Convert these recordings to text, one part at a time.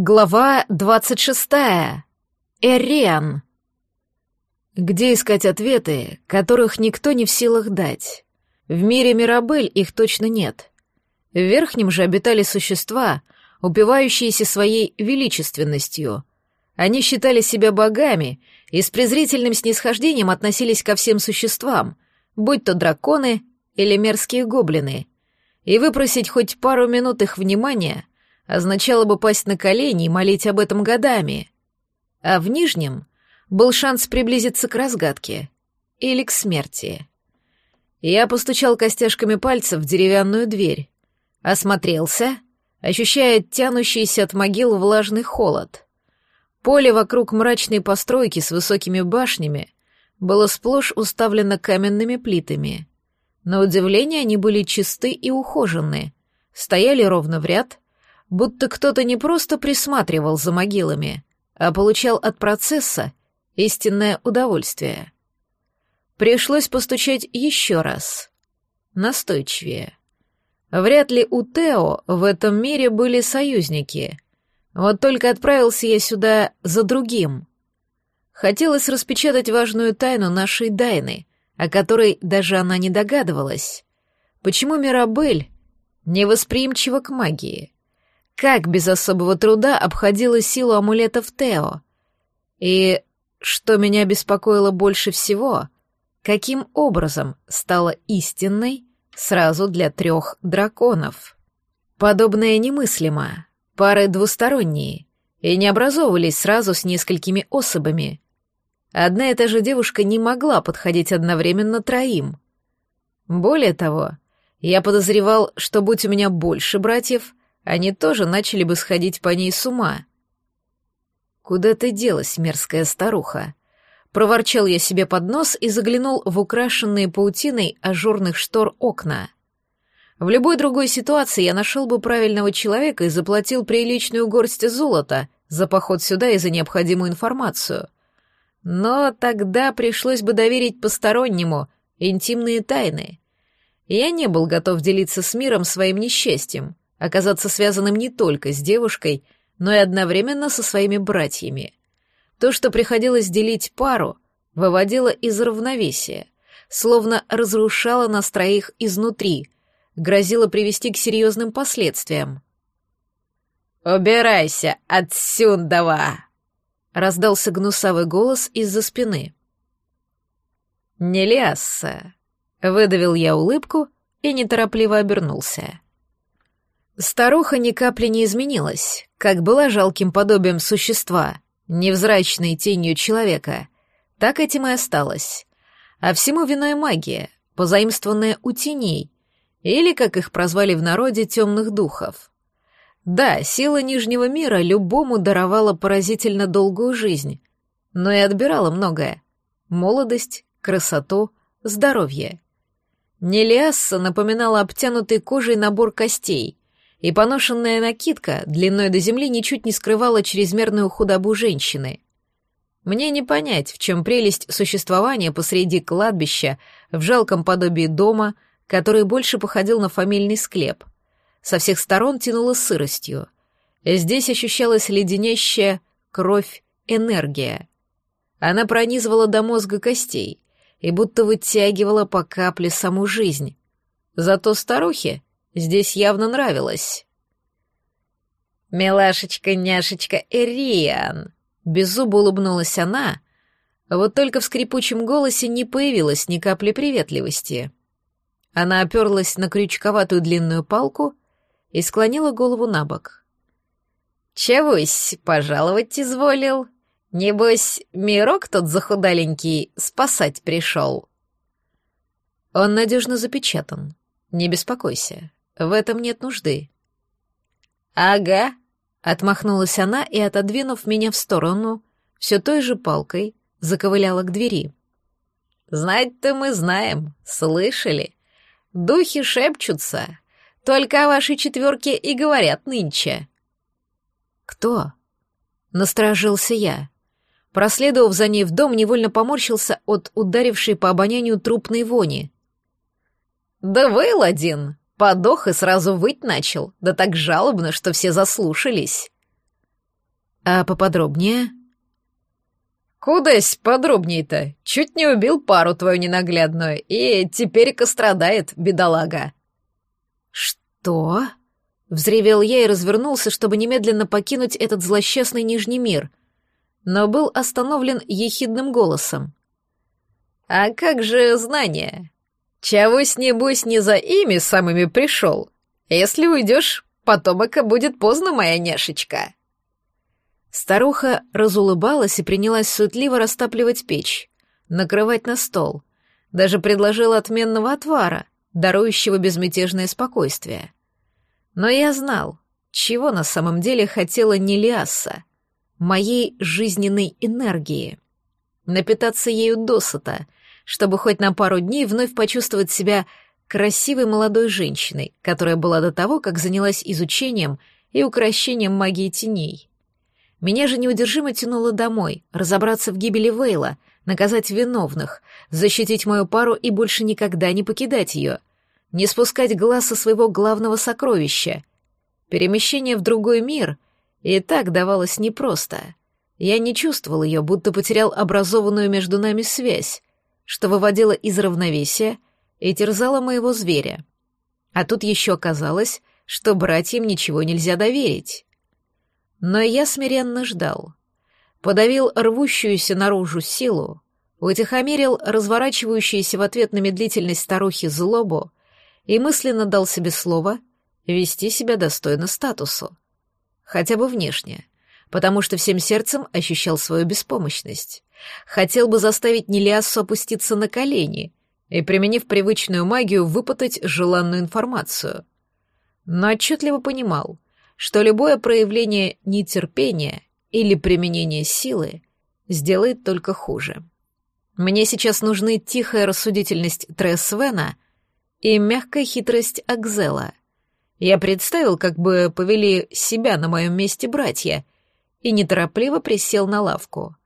Глава двадцать шестая. Эриан. Где искать ответы, которых никто не в силах дать? В мире Мирабель их точно нет. В верхнем же обитали существа, упивающиеся своей величественностью. Они считали себя богами и с презрительным снисхождением относились ко всем существам, будь то драконы или мерзкие гоблины. И выпросить хоть пару минут их внимания означало бы пасть на колени и молить об этом годами. А в нижнем был шанс приблизиться к разгадке или к смерти. Я постучал костяшками пальцев в деревянную дверь, осмотрелся, ощущая тянущийся от могил влажный холод. Поле вокруг мрачной постройки с высокими башнями было сплошь уставлено каменными плитами. На удивление они были чисты и ухожены, стояли ровно в ряд, будто кто-то не просто присматривал за могилами, а получал от процесса истинное удовольствие. Пришлось постучать еще раз. Настойчивее. Вряд ли у Тео в этом мире были союзники. Вот только отправился я сюда за другим. Хотелось распечатать важную тайну нашей Дайны, о которой даже она не догадывалась. Почему Мирабель невосприимчива к магии? Как без особого труда обходила силу амулетов Тео. И, что меня беспокоило больше всего, каким образом стала истинной сразу для трех драконов. Подобное немыслимо, пары двусторонние, и не образовывались сразу с несколькими особами. Одна и та же девушка не могла подходить одновременно троим. Более того, я подозревал, что будь у меня больше братьев, они тоже начали бы сходить по ней с ума. «Куда ты делась, мерзкая старуха?» Проворчал я себе под нос и заглянул в украшенные паутиной ажурных штор окна. В любой другой ситуации я нашел бы правильного человека и заплатил приличную горсть золота за поход сюда и за необходимую информацию. Но тогда пришлось бы доверить постороннему интимные тайны. Я не был готов делиться с миром своим несчастьем, оказаться связанным не только с девушкой, но и одновременно со своими братьями. То, что приходилось делить пару, выводило из равновесия, словно разрушало нас троих изнутри, грозило привести к серьезным последствиям. «Убирайся отсюда!» — раздался гнусавый голос из-за спины. «Не лясса!» — выдавил я улыбку и неторопливо обернулся. Старуха ни капли не изменилась, как была жалким подобием существа, невзрачной тенью человека, так этим и осталась. А всему виной магия, позаимствованная у теней, или, как их прозвали в народе, темных духов. Да, сила Нижнего мира любому даровала поразительно долгую жизнь, но и отбирала многое — молодость, красоту, здоровье. Нелиасса напоминала обтянутый кожей набор костей, и поношенная накидка длиной до земли ничуть не скрывала чрезмерную худобу женщины. Мне не понять, в чем прелесть существования посреди кладбища, в жалком подобии дома, который больше походил на фамильный склеп. Со всех сторон тянуло сыростью. Здесь ощущалась леденящая кровь энергия. Она пронизывала до мозга костей и будто вытягивала по капле саму жизнь. Зато старухе Здесь явно нравилось. «Милашечка-няшечка Эриан!» Беззубо улыбнулась она, вот только в скрипучем голосе не появилось ни капли приветливости. Она оперлась на крючковатую длинную палку и склонила голову на бок. «Чегось пожаловать изволил? Небось, мирок тот захудаленький спасать пришел?» «Он надежно запечатан. Не беспокойся. В этом нет нужды». «Ага», — отмахнулась она и, отодвинув меня в сторону, все той же палкой заковыляла к двери. «Знать-то мы знаем, слышали. Духи шепчутся, только о вашей четверке и говорят нынче». «Кто?» — насторожился я. Проследовав за ней в дом, невольно поморщился от ударившей по обонянию трупной вони. «Да выл один!» Подох и сразу выть начал, да так жалобно, что все заслушались. А поподробнее? Кудась подробнее-то? Чуть не убил пару твою ненаглядную, и теперь-ка страдает, бедолага. Что? Взревел я и развернулся, чтобы немедленно покинуть этот злосчастный Нижний мир, но был остановлен ехидным голосом. «А как же знания? Чавось, небось, не за ими самыми пришел. Если уйдешь, потомока будет поздно, моя няшечка». Старуха разулыбалась и принялась суетливо растапливать печь, накрывать на стол. Даже предложила отменного отвара, дарующего безмятежное спокойствие. Но я знал, чего на самом деле хотела Нелиаса, моей жизненной энергии. Напитаться ею досыта, чтобы хоть на пару дней вновь почувствовать себя красивой молодой женщиной, которая была до того, как занялась изучением и укращением магии теней. Меня же неудержимо тянуло домой, разобраться в гибели Вейла, наказать виновных, защитить мою пару и больше никогда не покидать ее, не спускать глаз со своего главного сокровища. Перемещение в другой мир и так давалось непросто. Я не чувствовал ее, будто потерял образованную между нами связь, что выводило из равновесия и терзало моего зверя. А тут еще оказалось, что братьям ничего нельзя доверить. Но я смиренно ждал. Подавил рвущуюся наружу силу, утихомирил разворачивающуюся в ответ на медлительность старухи злобу и мысленно дал себе слово вести себя достойно статусу. Хотя бы внешне, потому что всем сердцем ощущал свою беспомощность. Хотел бы заставить Нелиассу опуститься на колени и, применив привычную магию, выпытать желанную информацию. Но отчетливо понимал — что любое проявление нетерпения или применение силы сделает только хуже. Мне сейчас нужны тихая рассудительность Тресвена и мягкая хитрость Акзела. Я представил, как бы повели себя на моем месте братья, и неторопливо присел на лавку.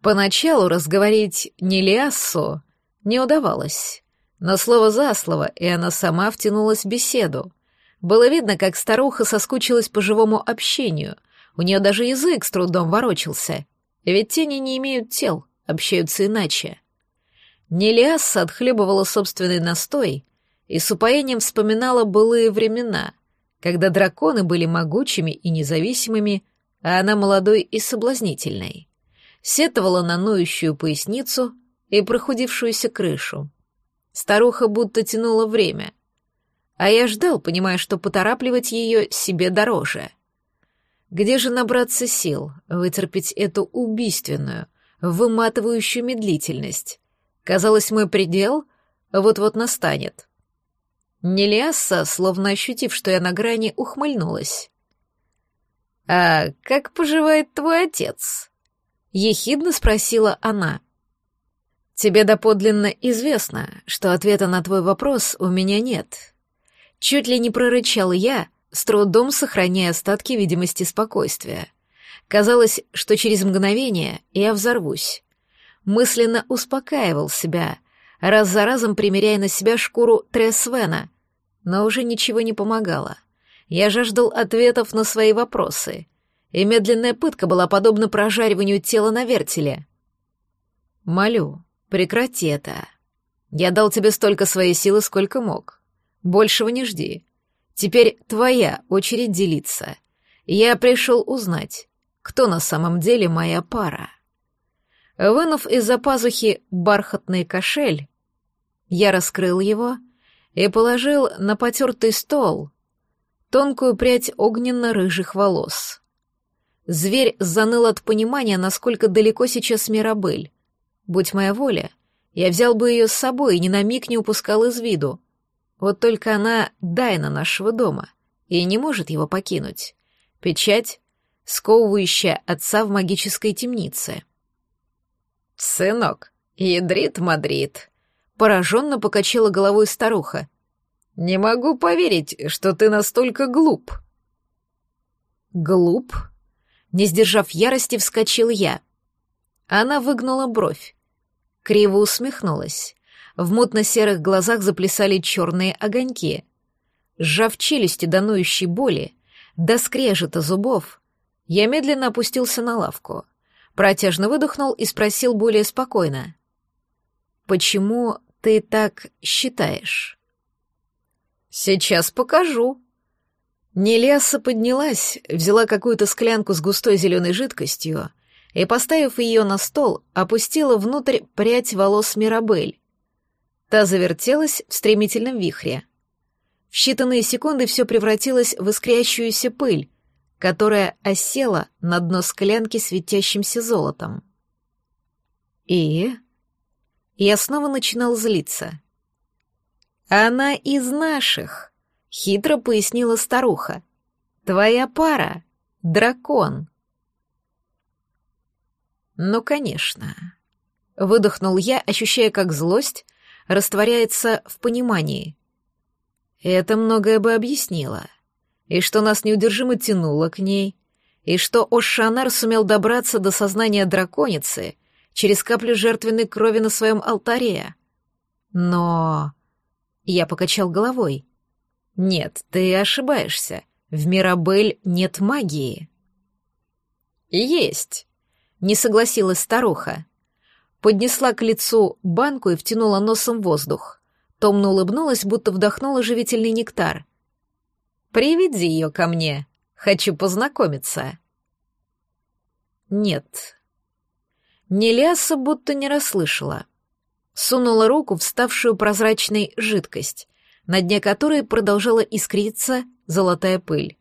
Поначалу разговорить Нелиассу не удавалось, но слово за слово, и она сама втянулась в беседу — было видно, как старуха соскучилась по живому общению. У нее даже язык с трудом ворочался. Ведь тени не имеют тел, общаются иначе. Нелиасса отхлебывала собственный настой и с упоением вспоминала былые времена, когда драконы были могучими и независимыми, а она молодой и соблазнительной. Сетовала на ноющую поясницу и прохудившуюся крышу. Старуха будто тянула время — а я ждал, понимая, что поторапливать ее себе дороже. Где же набраться сил, вытерпеть эту убийственную, выматывающую медлительность? Казалось, мой предел вот-вот настанет. Нелиасса, словно ощутив, что я на грани, ухмыльнулась. «А как поживает твой отец?» — ехидно спросила она. «Тебе доподлинно известно, что ответа на твой вопрос у меня нет», Чуть ли не прорычал я, с трудом сохраняя остатки видимости спокойствия. Казалось, что через мгновение я взорвусь. Мысленно успокаивал себя, раз за разом примеряя на себя шкуру Тресвена, но уже ничего не помогало. Я жаждал ответов на свои вопросы, и медленная пытка была подобна прожариванию тела на вертеле. «Молю, прекрати это. Я дал тебе столько своей силы, сколько мог. Большего не жди. Теперь твоя очередь делиться. Я пришел узнать, кто на самом деле моя пара. Вынув из-за пазухи бархатный кошель, я раскрыл его и положил на потертый стол тонкую прядь огненно-рыжих волос. Зверь заныл от понимания, насколько далеко сейчас Мирабель. Будь моя воля, я взял бы ее с собой и ни на миг не упускал из виду. Вот только она Дайна нашего дома и не может его покинуть. Печать, сковывающая отца в магической темнице. «Сынок, ядрит Мадрид», — пораженно покачала головой старуха. «Не могу поверить, что ты настолько глуп». «Глуп?» Не сдержав ярости, вскочил я. Она выгнула бровь, криво усмехнулась. В мутно-серых глазах заплясали черные огоньки. Сжав челюсти до боли, до скрежета зубов, Я медленно опустился на лавку, протяжно выдохнул и спросил более спокойно. «Почему ты так считаешь?» «Сейчас покажу». Нелиаса поднялась, взяла какую-то склянку с густой зеленой жидкостью и, поставив ее на стол, опустила внутрь прядь волос Мирабель. Та завертелась в стремительном вихре. В считанные секунды все превратилось в искрящуюся пыль, которая осела на дно склянки светящимся золотом. И... Я снова начинал злиться. «Она из наших», — хитро пояснила старуха. «Твоя пара — дракон». «Ну, конечно». Выдохнул я, ощущая, как злость растворяется в понимании. Это многое бы объяснило. И что нас неудержимо тянуло к ней, и что Ошанар сумел добраться до сознания драконицы через каплю жертвенной крови на своем алтаре. Но... Я покачал головой. Нет, ты ошибаешься. В Мирабель нет магии. Есть. Не согласилась старуха поднесла к лицу банку и втянула носом воздух. Томно улыбнулась, будто вдохнула живительный нектар. «Приведи ее ко мне. Хочу познакомиться». «Нет». Неляса будто не расслышала. Сунула руку в ставшую прозрачной жидкость, на дне которой продолжала искриться золотая пыль.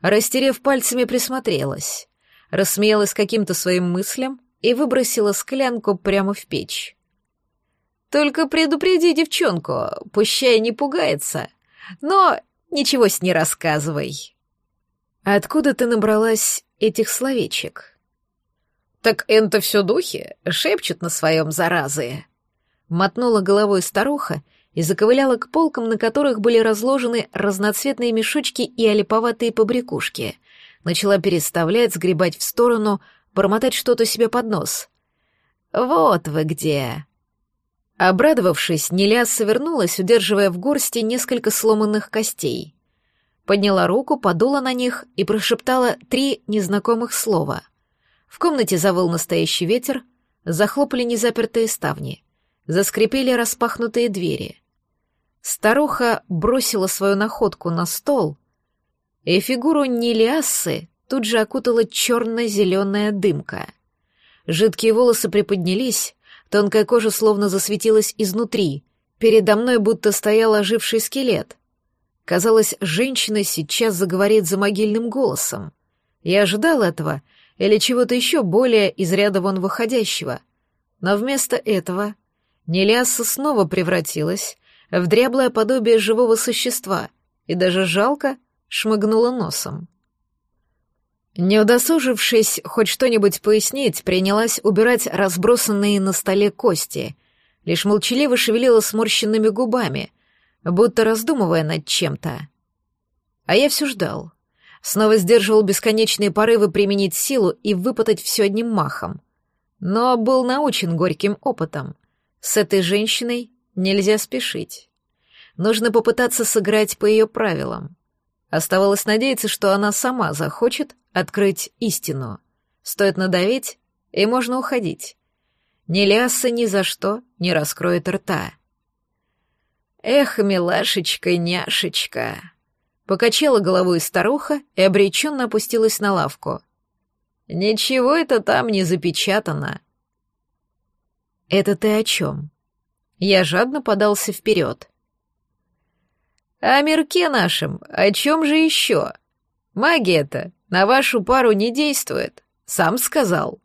Растерев пальцами, присмотрелась. Рассмеялась каким-то своим мыслям и выбросила склянку прямо в печь. «Только предупреди девчонку, пущай не пугается, но ничего с ней рассказывай». «Откуда ты набралась этих словечек?» «Так это все духи, шепчут на своем заразы». Мотнула головой старуха и заковыляла к полкам, на которых были разложены разноцветные мешочки и олиповатые побрякушки. Начала переставлять, сгребать в сторону — бормотать что-то себе под нос. «Вот вы где!» Обрадовавшись, Неляса вернулась, удерживая в горсти несколько сломанных костей. Подняла руку, подула на них и прошептала три незнакомых слова. В комнате завыл настоящий ветер, захлопали незапертые ставни, заскрипели распахнутые двери. Старуха бросила свою находку на стол, и фигуру Нелиассы тут же окутала черно-зеленая дымка. Жидкие волосы приподнялись, тонкая кожа словно засветилась изнутри, передо мной будто стоял оживший скелет. Казалось, женщина сейчас заговорит за могильным голосом. Я ожидал этого или чего-то еще более из ряда вон выходящего. Но вместо этого Неляса снова превратилась в дряблое подобие живого существа и даже жалко шмыгнула носом. Не удосужившись хоть что-нибудь пояснить, принялась убирать разбросанные на столе кости, лишь молчаливо шевелила сморщенными губами, будто раздумывая над чем-то. А я все ждал. Снова сдерживал бесконечные порывы применить силу и выпытать все одним махом. Но был научен горьким опытом. С этой женщиной нельзя спешить. Нужно попытаться сыграть по ее правилам. Оставалось надеяться, что она сама захочет открыть истину. Стоит надавить, и можно уходить. Ни ляса ни за что не раскроет рта. «Эх, милашечка, няшечка!» Покачала головой старуха и обреченно опустилась на лавку. «Ничего это там не запечатано». «Это ты о чем?» Я жадно подался вперед. «О мирке нашем, о чем же еще? Магия-то на вашу пару не действует, сам сказал.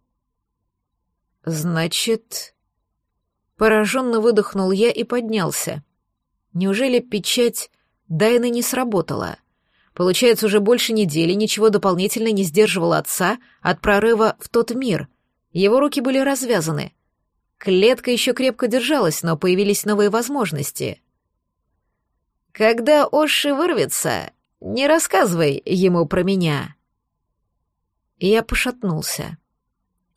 Значит... Пораженно выдохнул я и поднялся. Неужели печать Дайны не сработала? Получается, уже больше недели ничего дополнительно не сдерживало отца от прорыва в тот мир. Его руки были развязаны. Клетка еще крепко держалась, но появились новые возможности. «Когда Оши вырвется, не рассказывай ему про меня», я пошатнулся.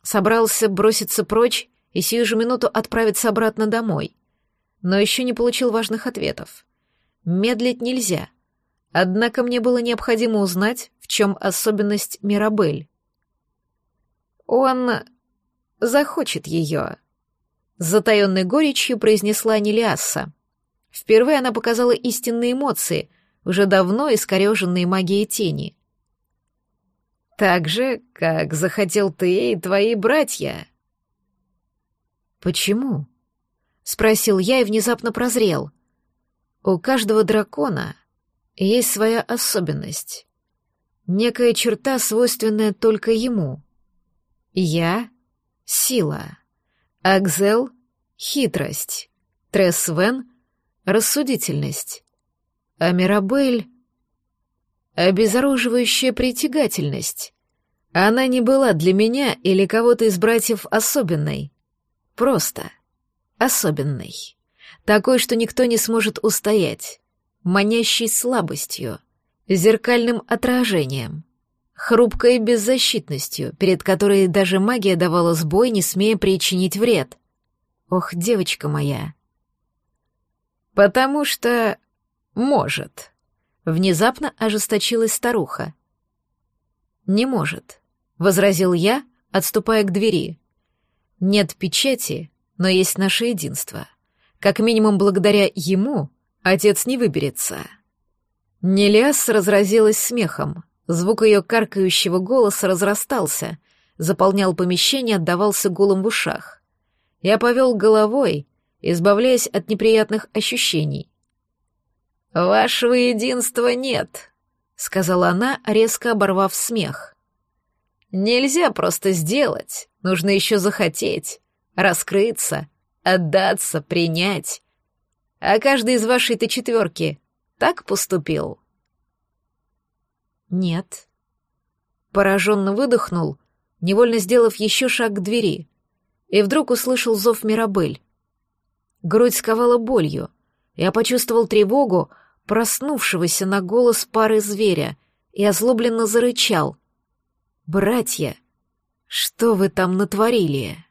Собрался броситься прочь и сию же минуту отправиться обратно домой. Но еще не получил важных ответов. Медлить нельзя. Однако мне было необходимо узнать, в чем особенность Мирабель. Он захочет ее. С затаенной горечью произнесла Нелиасса. Впервые она показала истинные эмоции, уже давно искореженные магией тени. «Так же, как захотел ты и твои братья». «Почему?» — спросил я и внезапно прозрел. «У каждого дракона есть своя особенность, некая черта, свойственная только ему. Я — сила, Акзел — хитрость, Тресвен — рассудительность, а Мирабель — обезоруживающая притягательность. Она не была для меня или кого-то из братьев особенной. Просто особенной. Такой, что никто не сможет устоять, манящей слабостью, зеркальным отражением, хрупкой беззащитностью, перед которой даже магия давала сбой, не смея причинить вред. Ох, девочка моя. Потому что может. Внезапно ожесточилась старуха. Не может, возразил я, отступая к двери. Нет печати, но есть наше единство. Как минимум благодаря ему отец не выберется. Нелиас разразилась смехом. Звук ее каркающего голоса разрастался, заполнял помещение, отдавался гулом в ушах. Я повел головой, избавляясь от неприятных ощущений. «Вашего единства нет», — сказала она, резко оборвав смех. «Нельзя просто сделать, нужно еще захотеть, раскрыться, отдаться, принять. А каждый из вашей-то четверки так поступил?» «Нет». Пораженно выдохнул, невольно сделав еще шаг к двери, и вдруг услышал зов Мирабель. Грудь сковала болью. Я почувствовал тревогу, проснувшегося на голос пары зверя, и озлобленно зарычал. «Братья, что вы там натворили?»